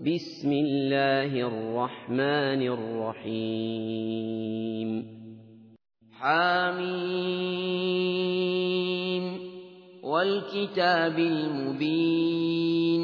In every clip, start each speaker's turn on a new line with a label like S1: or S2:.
S1: بسم الله الرحمن الرحيم. حاميم والكتاب المبين.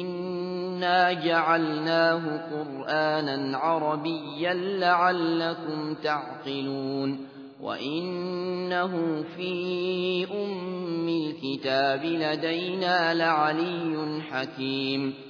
S1: إنا جعلناه قرآنا عربيا لعلكم تعقلون. وإنه في أم الكتاب لدينا لعلي حكيم.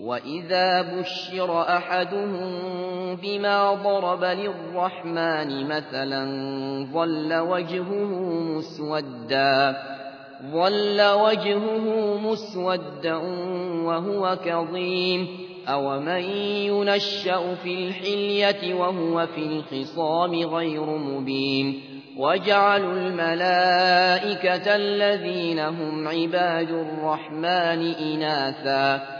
S1: وإذا بشر أحدهم بما ضرب للرحمن مثلا ظل وجهه مسوداً ظل وجهه مسودا وهو كظيم أومن ينشأ في الحلية وهو في الخصام غير مبين وجعلوا الملائكة الذين هم عباد الرحمن إناثا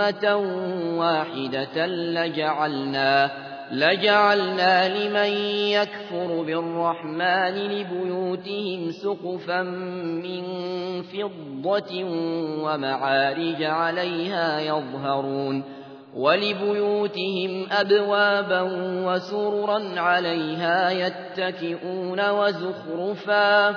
S1: أمة واحدة لجعلنا لجعلنا لمن يكفر بالرحمن لبيوتهم سقفا من فضة ومعارج عليها يظهرون ولبيوتهم أبوابا وسررا عليها يتكئون وزخرفا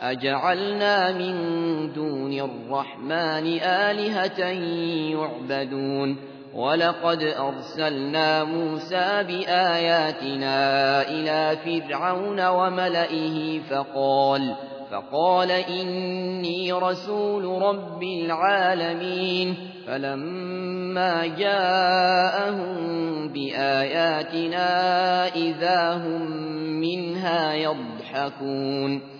S1: أجعلنا من دون الرحمن آلهة يعبدون. ولقد أرسلنا موسى بآياتنا إلى فرعون وملئه فقال فقال إني رسول رب العالمين. فلما جاءهم بآياتنا إذا هم منها يضحكون.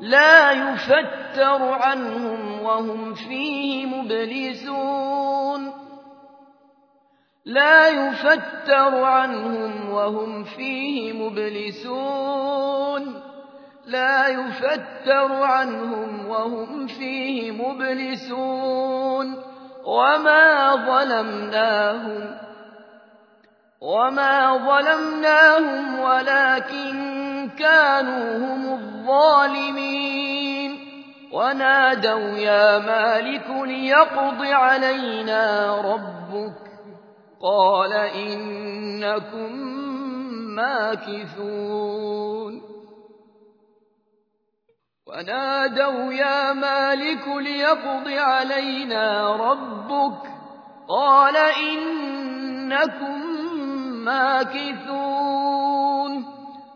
S1: لا يفتر عنهم وهم فيه مبلسون. لا يفتر عنهم وهم فيه مبلسون. لا يفتر عنهم وهم فيه مبلسون. وما ظلمناهم وما ظلمناهم ولكن كانوا هم الظالمين. ونادوا يا مالك ليقض علينا ربك. قال إنكم ماكثون. ونادوا يا مالك ليقض علينا ربك. قال إنكم ماكثون.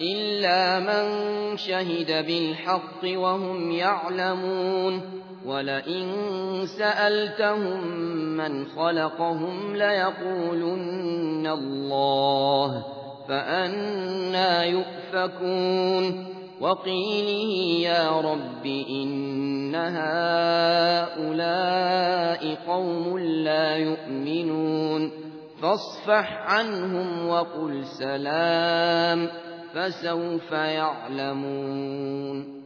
S1: إلا من شهد بالحق وهم يعلمون ولئن سألتهم من خلقهم ليقولن الله فأنا يؤفكون وقيله يا رب إن هؤلاء قوم لا يؤمنون فاصفح عنهم وقل سلام فسوف يعلمون